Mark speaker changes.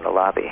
Speaker 1: in the lobby